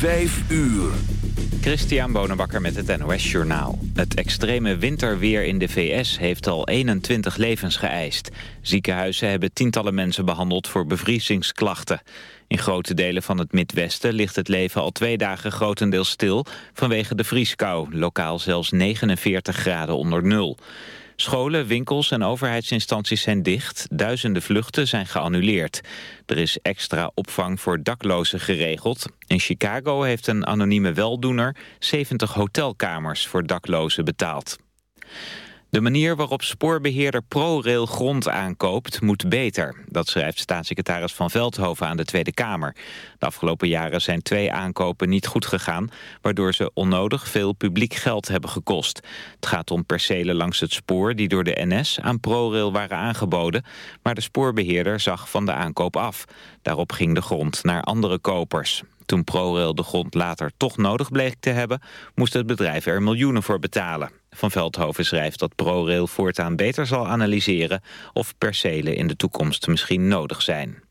Vijf uur. Christian Bonenbakker met het NOS Journaal. Het extreme winterweer in de VS heeft al 21 levens geëist. Ziekenhuizen hebben tientallen mensen behandeld voor bevriezingsklachten. In grote delen van het Midwesten ligt het leven al twee dagen grotendeels stil... vanwege de vrieskou, lokaal zelfs 49 graden onder nul. Scholen, winkels en overheidsinstanties zijn dicht. Duizenden vluchten zijn geannuleerd. Er is extra opvang voor daklozen geregeld. In Chicago heeft een anonieme weldoener 70 hotelkamers voor daklozen betaald. De manier waarop spoorbeheerder ProRail grond aankoopt moet beter. Dat schrijft staatssecretaris Van Veldhoven aan de Tweede Kamer. De afgelopen jaren zijn twee aankopen niet goed gegaan... waardoor ze onnodig veel publiek geld hebben gekost. Het gaat om percelen langs het spoor die door de NS aan ProRail waren aangeboden... maar de spoorbeheerder zag van de aankoop af. Daarop ging de grond naar andere kopers. Toen ProRail de grond later toch nodig bleek te hebben... moest het bedrijf er miljoenen voor betalen. Van Veldhoven schrijft dat ProRail voortaan beter zal analyseren... of percelen in de toekomst misschien nodig zijn.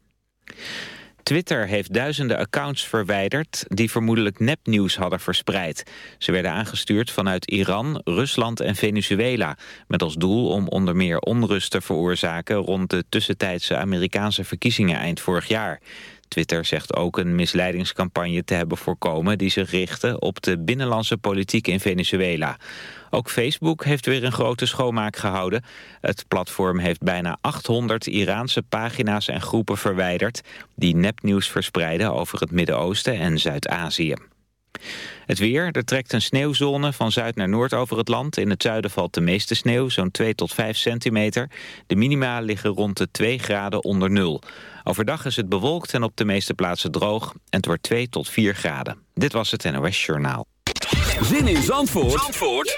Twitter heeft duizenden accounts verwijderd die vermoedelijk nepnieuws hadden verspreid. Ze werden aangestuurd vanuit Iran, Rusland en Venezuela... met als doel om onder meer onrust te veroorzaken... rond de tussentijdse Amerikaanse verkiezingen eind vorig jaar. Twitter zegt ook een misleidingscampagne te hebben voorkomen... die zich richtte op de binnenlandse politiek in Venezuela. Ook Facebook heeft weer een grote schoonmaak gehouden. Het platform heeft bijna 800 Iraanse pagina's en groepen verwijderd... die nepnieuws verspreiden over het Midden-Oosten en Zuid-Azië. Het weer, er trekt een sneeuwzone van zuid naar noord over het land. In het zuiden valt de meeste sneeuw, zo'n 2 tot 5 centimeter. De minima liggen rond de 2 graden onder nul. Overdag is het bewolkt en op de meeste plaatsen droog. En het wordt 2 tot 4 graden. Dit was het NOS Journaal. Zin in Zandvoort, Zandvoort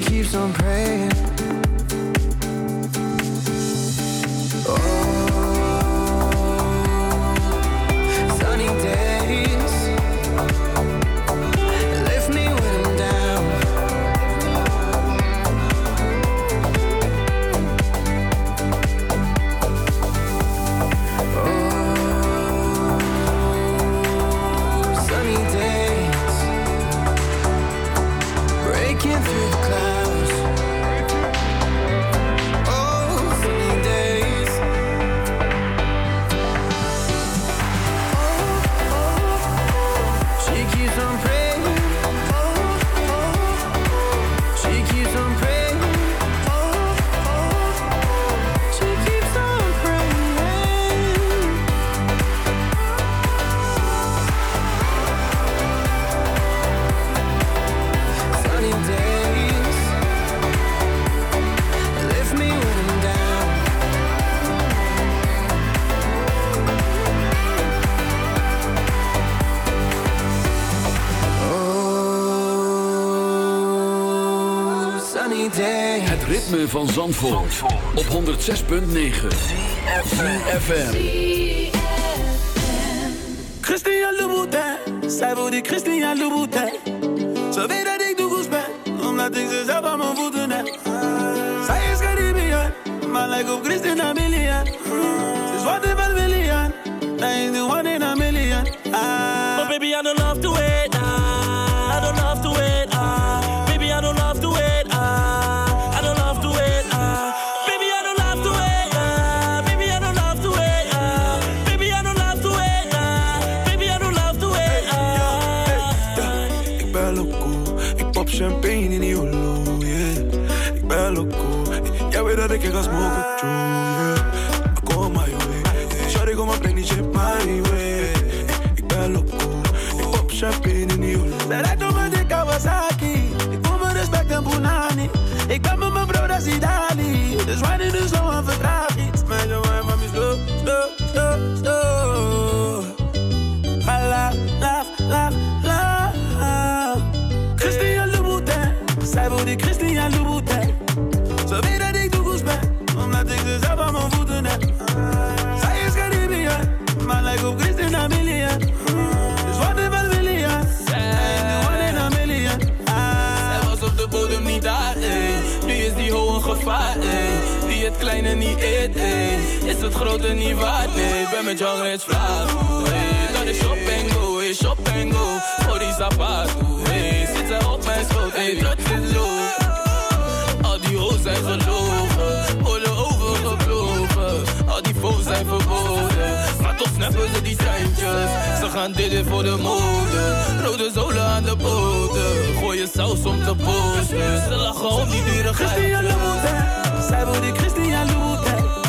keeps on praying. Van Zandvoort, op 106.9 FM. Christian Louboutin, zij wil die Christian Louboutin. Ze weet dat ik de goes ben, omdat ik ze zelf aan mijn voeten heb. Zij is Caribbean, maar lijkt op Christina Milian. Ze is wat in een million, hij is the one in a million. Ah. But baby, I don't love to champagne in die holo, yeah. Ik ben loco, jij weet dat ik er ga smoken, true, yeah. Go my way, sorry, kom maar, breng die shit my way. Ik ben loco, ik pop champagne is het grote niet waard. Nee, ik ben met jou reeds vlaag. Hey, dat is shop en go, hey, shop. Voor die zapato, hey, zit ze op mijn schoot, hey, dat is loof. Al die hoes zijn gelogen, oorlog overgevlogen. Al die foes zijn verboden, maar toch snappen ze die treintjes. Ze gaan dit voor de mode, rode zolen aan de bodem Gooien saus om te posten, ze lachen om die dure Christian Louboutin, zij wil die Christian Louboutin.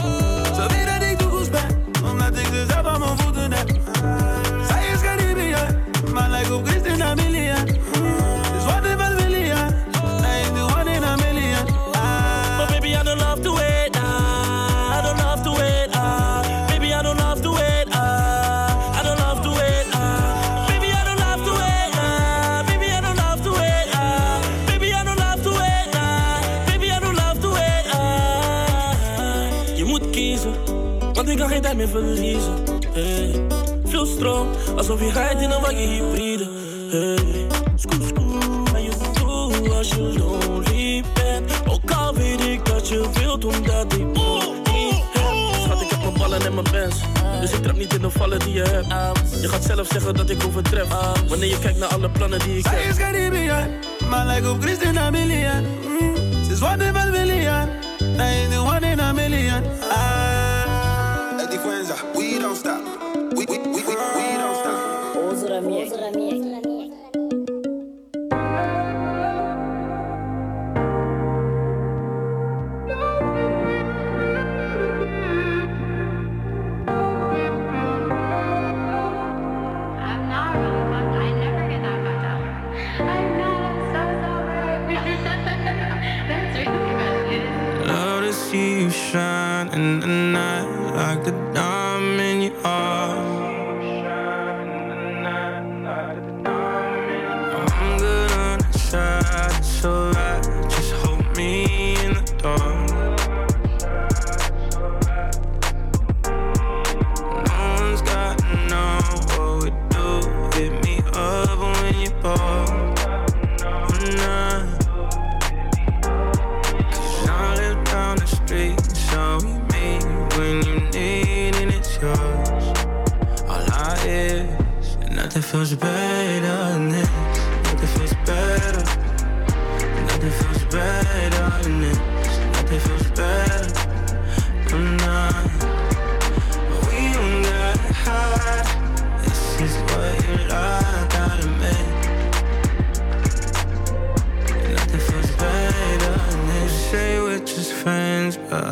moet kiezen, want ik kan geen tijd meer verliezen. Veel stroom, alsof je rijdt in een wagen hybride. Hey. Scoop, scoop, en je voelt als je lonely bent. Ook al weet ik dat je wilt, omdat ik. Schat, ik heb mijn ballen en mijn bands. Dus ik trap niet in de vallen die je hebt. Je gaat zelf zeggen dat ik overtref. Wanneer je kijkt naar alle plannen die ik heb. Zij is Caribbean, maar lijkt op Christina Milian. Mm, ze is wat. Now you the one in a million. Ah.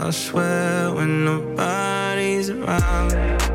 I'll swear when nobody's around.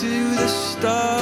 to the stars.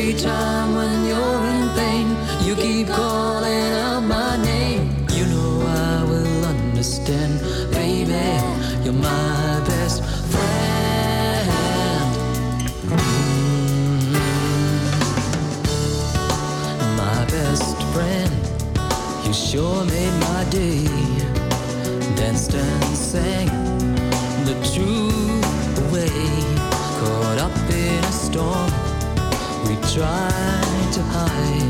Every time when you're in pain, you keep calling out my name. You know I will understand, baby. You're my best friend. Mm -hmm. My best friend, you sure made my day. Danced and sang the truth away, caught up in a storm try to hide.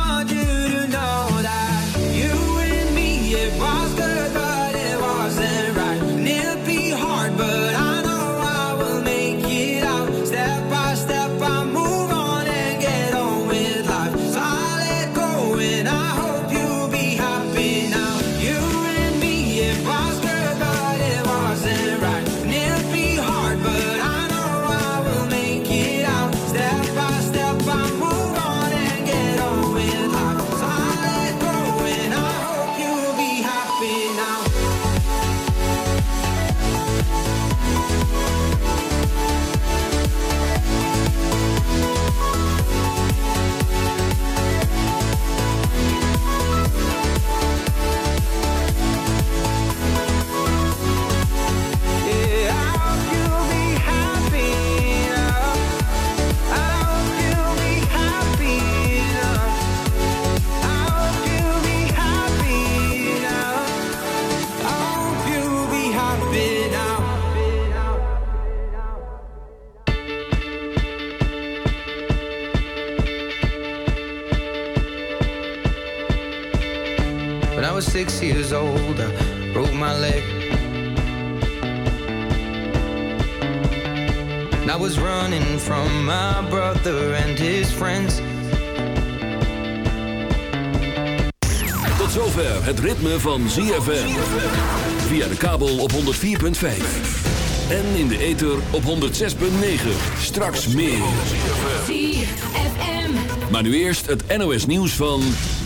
was running from my brother and his friends. Tot zover het ritme van ZFM. Via de kabel op 104.5. En in de ether op 106.9. Straks meer. ZFM. Maar nu eerst het NOS nieuws van